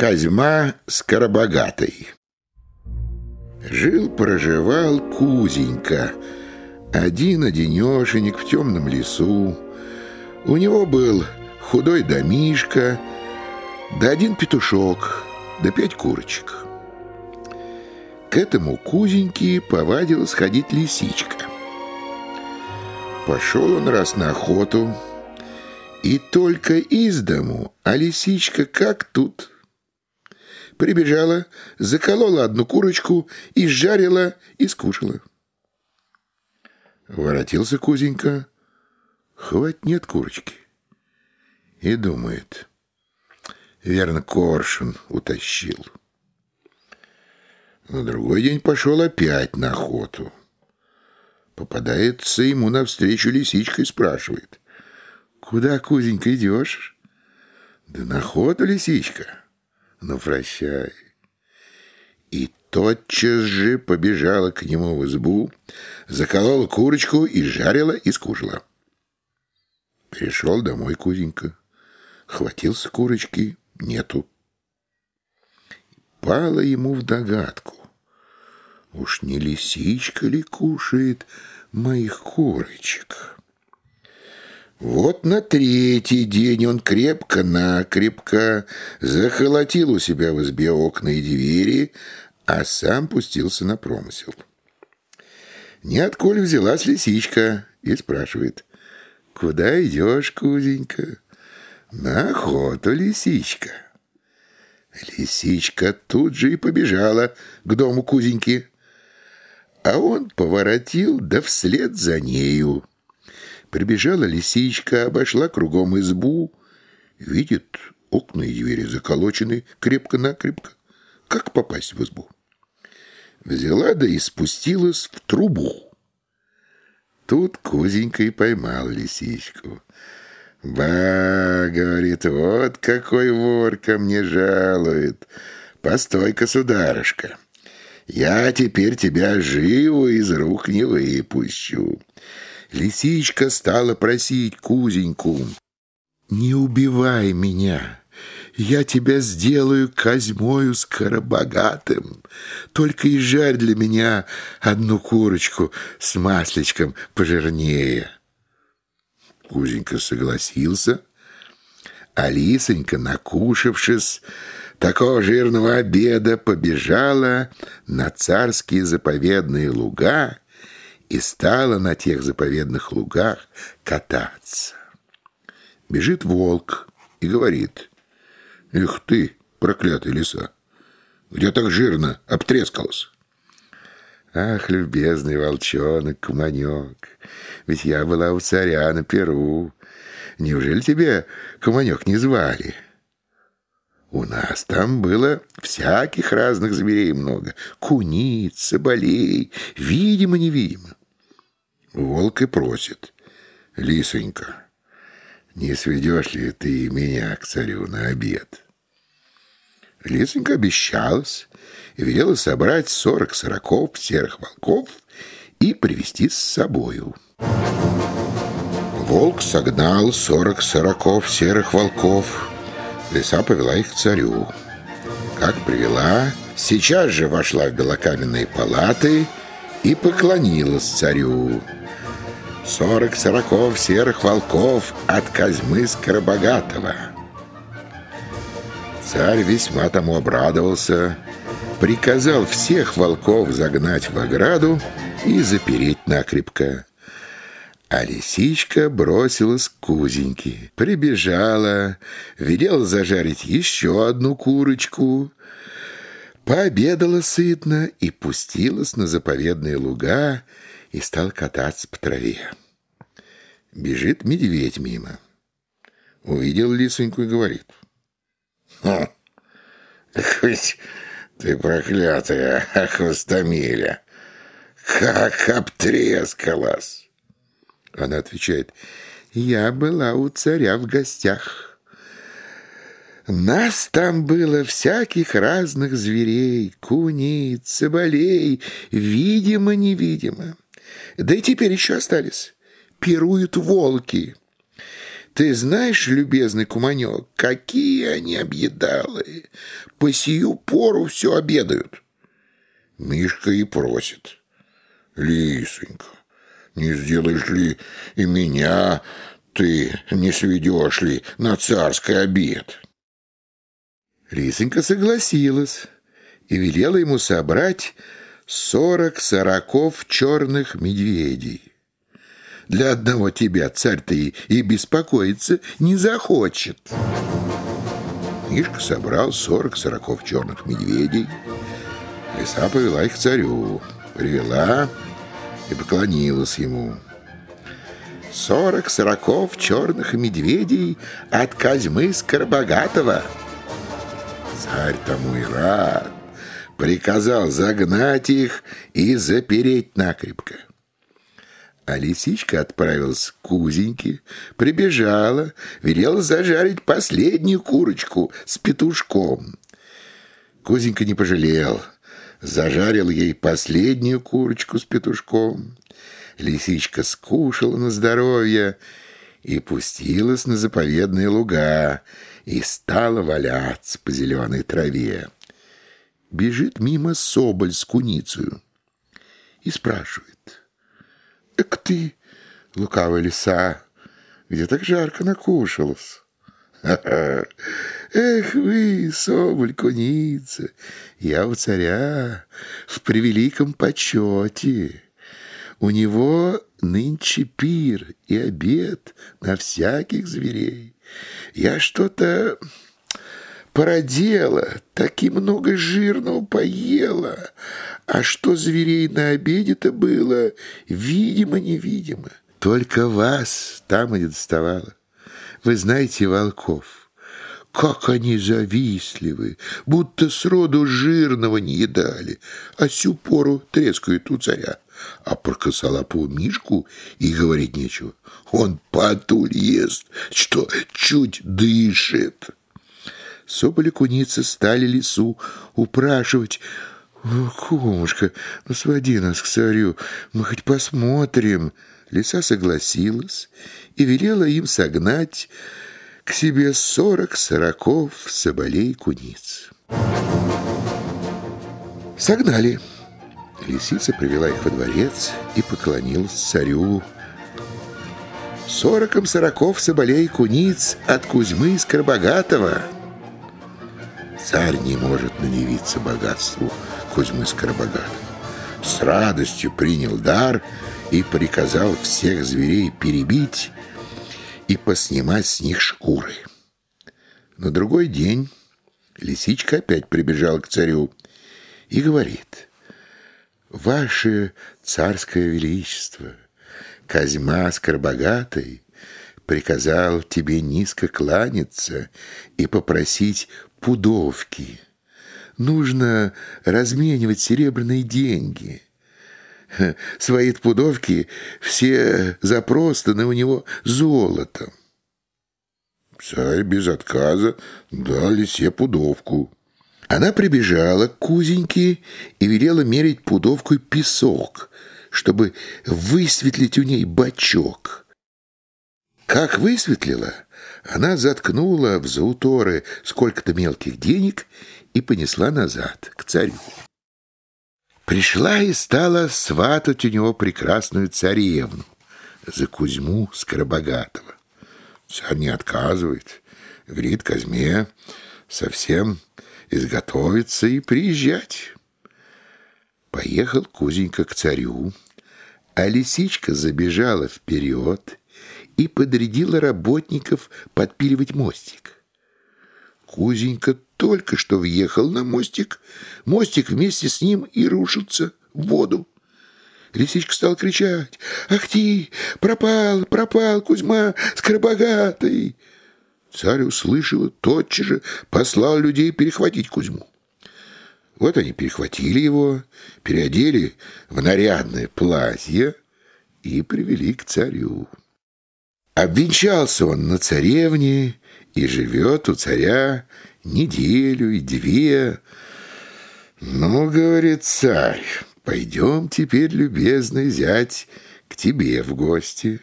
Козьма Скоробогатый Жил-проживал Кузенька, один-одинешенек в темном лесу. У него был худой домишка, да один петушок, да пять курочек. К этому Кузеньке повадилась ходить лисичка. Пошел он раз на охоту, и только из дому, а лисичка как тут – Прибежала, заколола одну курочку и жарила, и скушала. Воротился Кузенька, хвать нет курочки. И думает, верно, коршун утащил. На другой день пошел опять на охоту. Попадается ему навстречу лисичка и спрашивает, «Куда, Кузенька, идешь?» «Да на охоту, лисичка» ну прощай. И тотчас же побежала к нему в избу, заколола курочку и жарила, и скушала. Пришел домой Кузенька, хватился курочки, нету. Пала ему в догадку. Уж не лисичка ли кушает моих курочек? Вот на третий день он крепко-накрепко захолотил у себя в избе окна и двери, а сам пустился на промысел. Ниотколь взялась лисичка и спрашивает, «Куда идешь, Кузенька?» «На охоту, лисичка». Лисичка тут же и побежала к дому Кузеньки, а он поворотил да вслед за нею. Прибежала лисичка, обошла кругом избу. Видит, окна и двери заколочены крепко-накрепко. Как попасть в избу? Взяла да и спустилась в трубу. Тут Кузенька и поймал лисичку. «Ба, — говорит, — вот какой вор ко мне жалует. Постой-ка, сударышка, я теперь тебя живу из рук не выпущу. Лисичка стала просить Кузеньку, «Не убивай меня, я тебя сделаю Козьмою скоробогатым. Только и жарь для меня одну курочку с масличком пожирнее». Кузенька согласился, а Лисонька, накушавшись, такого жирного обеда побежала на царские заповедные луга и стала на тех заповедных лугах кататься. Бежит волк и говорит, «Эх ты, проклятый лиса, где так жирно обтрескалась?» «Ах, любезный волчонок, куманек, ведь я была у царя на Перу. Неужели тебе куманек не звали?» У нас там было всяких разных зверей много. Куниц, соболей, видимо-невидимо. Волк и просит. «Лисонька, не сведешь ли ты меня к царю на обед?» Лисонька обещалась и велела собрать сорок сороков серых волков и привести с собою. Волк согнал сорок сороков серых волков. Лиса повела их к царю. Как привела, сейчас же вошла в белокаменные палаты и поклонилась царю. Сорок сороков серых волков от Козьмы Скоробогатого. Царь весьма тому обрадовался, приказал всех волков загнать в ограду и запереть накрепко. А лисичка бросилась к Кузеньке, прибежала, велела зажарить еще одну курочку, пообедала сытно и пустилась на заповедные луга, и стал кататься по траве. Бежит медведь мимо. Увидел лисоньку и говорит. «Ха! Хоть ты проклятая хвостомеля! Как обтрескалась!» Она отвечает. «Я была у царя в гостях». Нас там было всяких разных зверей, куниц, соболей, видимо-невидимо. Да и теперь еще остались. Пируют волки. Ты знаешь, любезный куманек, какие они объедалые. По сию пору все обедают. Мишка и просит. Лисонька, не сделаешь ли и меня ты не сведешь ли на царский обед? Лисонька согласилась и велела ему собрать сорок сороков черных медведей. Для одного тебя царь-то и, и беспокоиться не захочет. Мишка собрал сорок сороков черных медведей. Лиса повела их к царю, привела и поклонилась ему. Сорок сороков черных медведей от Козьмы Скоробогатого. Царь тому и рад, приказал загнать их и запереть накрепко. А лисичка отправилась к Кузеньке, прибежала, велела зажарить последнюю курочку с петушком. Кузенька не пожалел, зажарил ей последнюю курочку с петушком. Лисичка скушала на здоровье и пустилась на заповедные луга и стала валяться по зеленой траве. Бежит мимо соболь с куницею и спрашивает — «Эк ты, лукавая лиса, где так жарко накушалась?» Эх вы, соболь куница, я у царя в превеликом почете. У него нынче пир и обед на всяких зверей. Я что-то породела, так и много жирного поела. А что зверей на обеде-то было, видимо-невидимо. Только вас там и доставало. Вы знаете волков. Как они завистливы, будто сроду жирного не едали, а сю пору трескают у царя. А про косолапого Мишку и говорить нечего. Он потуль ест, что чуть дышит. Соболи куницы стали лису упрашивать. «Кумушка, ну своди нас к царю, мы хоть посмотрим». Лиса согласилась и велела им согнать к себе сорок сороков соболей куниц. Согнали. Лисица привела их во дворец и поклонилась царю. Сороком сороков соболей куниц от Кузьмы Скоробогатого. Царь не может надевиться богатству Кузьмы Скоробогатого. С радостью принял дар и приказал всех зверей перебить и поснимать с них шкуры. На другой день лисичка опять прибежала к царю и говорит, «Ваше царское величество, Козьма Скоробогатый приказал тебе низко кланяться и попросить пудовки. Нужно разменивать серебряные деньги. Свои пудовки все запростаны у него золотом. Царь без отказа дал лисе пудовку. Она прибежала к кузеньке и велела мерить пудовкой песок, чтобы высветлить у ней бачок. Как высветлила, она заткнула в зауторы сколько-то мелких денег и понесла назад, к царю. Пришла и стала сватать у него прекрасную царевну за Кузьму Скоробогатого. Царь не отказывает, говорит Казьме совсем изготовиться и приезжать. Поехал Кузенька к царю, а лисичка забежала вперед и подрядила работников подпиливать мостик. Кузенька только что въехал на мостик, мостик вместе с ним и рушится в воду. Лисичка стал кричать «Ах ты! Пропал, пропал Кузьма Скоробогатый!» Царь услышал и тотчас же послал людей перехватить Кузьму. Вот они перехватили его, переодели в нарядное платье и привели к царю. Обвенчался он на царевне и живет у царя неделю и две. Ну, говорит царь, пойдем теперь, любезный зять, к тебе в гости.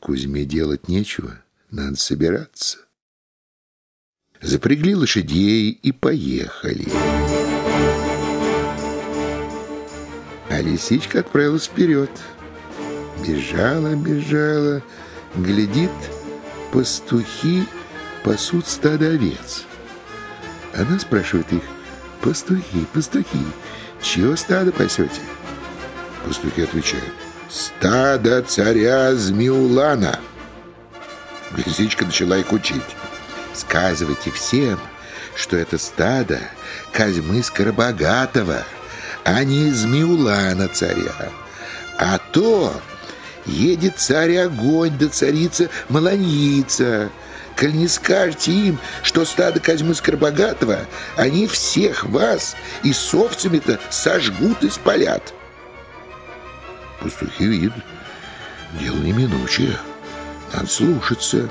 Кузьме делать нечего, надо собираться. Запрягли лошадей и поехали. А лисичка отправилась вперед. Бежала, бежала, глядит, пастухи пасут стадо овец. Она спрашивает их, пастухи, пастухи, чье стадо пасете? Пастухи отвечают, стадо царя Змеулана. Лисичка начала их учить. Сказывайте всем, что это стадо Козьмы Скоробогатого, а не Змеулана царя. А то едет царь огонь, да царица Маланьица. Коль не скажете им, что стадо Козьмы Скоробогатого, они всех вас и с овцами-то сожгут и спалят. Пастухи видят, дело неминучее, надо слушаться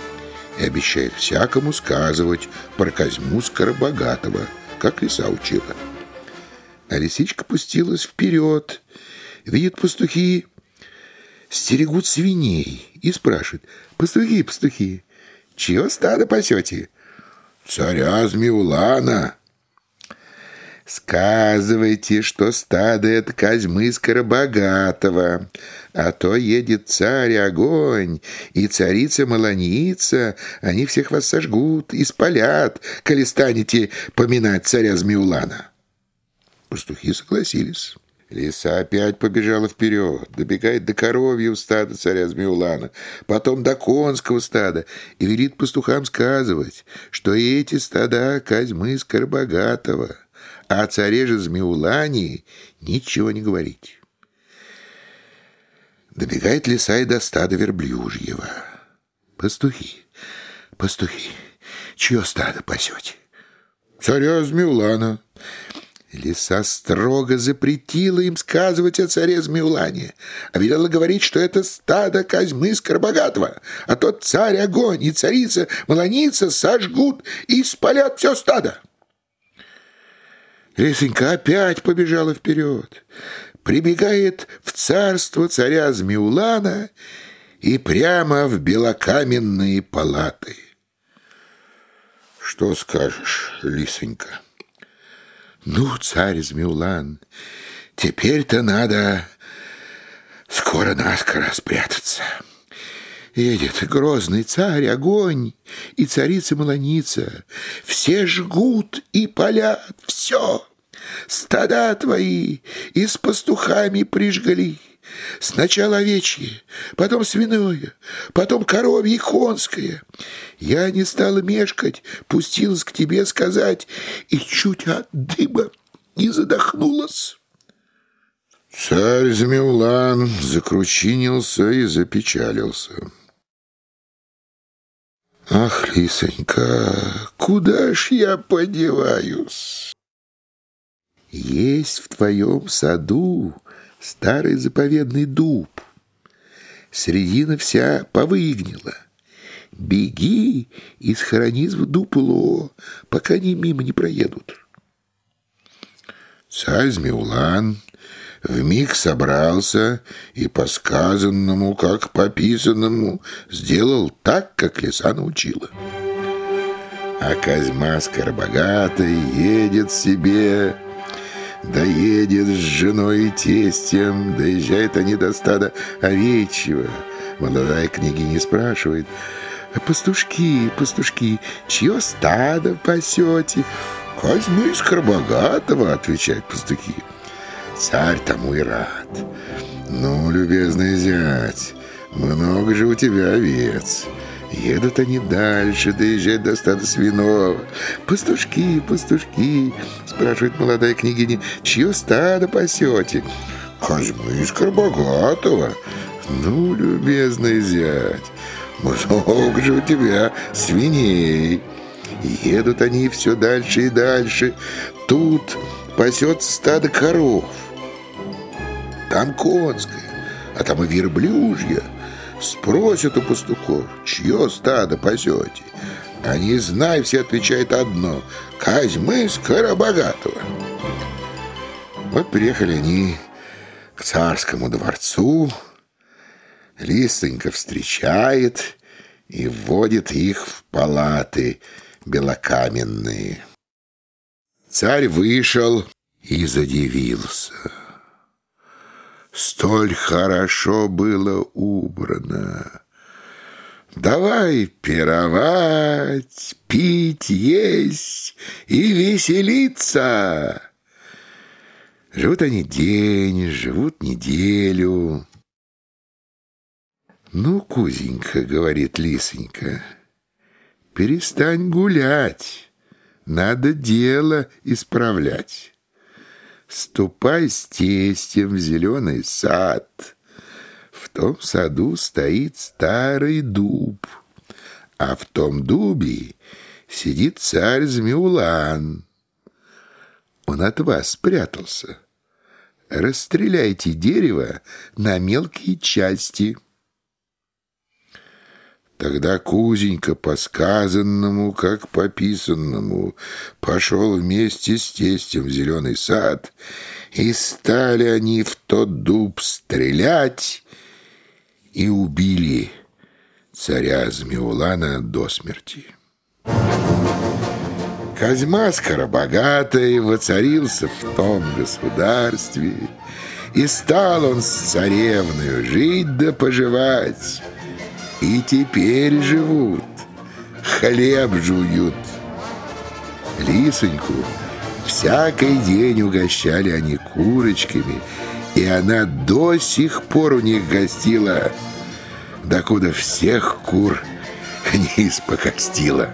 и обещает всякому сказывать про Козьму Скоробогатого, как лиса учила. А лисичка пустилась вперед, видит пастухи, стерегут свиней и спрашивает, «Пастухи, пастухи, чье стадо пасете?» «Царя Змеулана». Сказывайте, что стадо это Козьмы Скоробогатого, а то едет царь огонь, и царица Маланица, они всех вас сожгут и спалят, коли станете поминать царя Змеулана. Пастухи согласились. Лиса опять побежала вперед, добегает до коровьего стада царя Змеулана, потом до конского стада и велит пастухам сказывать, что эти стада Козьмы Скоробогатого — а о царе же Змеулане ничего не говорить. Добегает лиса и до стада верблюжьего. Пастухи, пастухи, чье стадо пасете? Царя Змеулана. Лиса строго запретила им сказывать о царе Змеулане, а велела говорить, что это стадо Козьмы Скоробогатого, а тот царь огонь и царица Маланица сожгут и спалят все стадо. Лисенька опять побежала вперед, прибегает в царство царя Змеулана и прямо в белокаменные палаты. Что скажешь, Лисенька? Ну, царь Змеулан, теперь-то надо скоро-наскоро спрятаться. Едет грозный царь, огонь и царица Маланица. Все жгут и палят, все. Стада твои и с пастухами прижгали. Сначала овечье, потом свиное, потом коровье и конское. Я не стала мешкать, пустилась к тебе сказать, и чуть от дыма не задохнулась. Царь Змеулан закручинился и запечалился. Ах, Лисонька, куда ж я подеваюсь? Есть в твоем саду старый заповедный дуб. Средина вся повыгнила. Беги и схоронись в дупло, пока они мимо не проедут. Царь Змеулан вмиг собрался и по сказанному, как по писанному, сделал так, как лиса научила. А Козьма Скоробогатый едет себе, доедет с женой и тестем, доезжают они до стада овечьего. Молодая княгиня спрашивает, «А «Пастушки, пастушки, чье стадо пасете?» «Козьмы Скоробогатого», — отвечают пастухи. Царь тому и рад. Ну, любезный зять, много же у тебя овец. Едут они дальше, доезжают до стада свиного. «Пастушки, пастушки!» — спрашивает молодая княгиня. «Чье стадо пасете?» «Козьмы из Карбогатого». «Ну, любезный зять, много же у тебя свиней!» Едут они все дальше и дальше. Тут пасется стадо коров там конская, а там и верблюжья. Спросят у пастухов, чье стадо пасете. Они, знай, все отвечают одно — Козьмы Скоробогатого. Вот приехали они к царскому дворцу. Лисонька встречает и вводит их в палаты белокаменные. Царь вышел и задивился. Столь хорошо было убрано. Давай пировать, пить, есть и веселиться. Живут они день, живут неделю. «Ну, Кузенька, — говорит Лисонька, — перестань гулять, надо дело исправлять. Ступай с тестем в зеленый сад. В том саду стоит старый дуб, а в том дубе сидит царь Змеулан. Он от вас спрятался. Расстреляйте дерево на мелкие части». Тогда Кузенька по сказанному, как по писанному, пошел вместе с тестем в зеленый сад, и стали они в тот дуб стрелять и убили царя Змеулана до смерти. Козьма Скоробогатый воцарился в том государстве, и стал он с царевною жить да поживать, и теперь живут, хлеб жуют. Лисоньку всякий день угощали они курочками, и она до сих пор у них гостила, докуда всех кур не испокостила.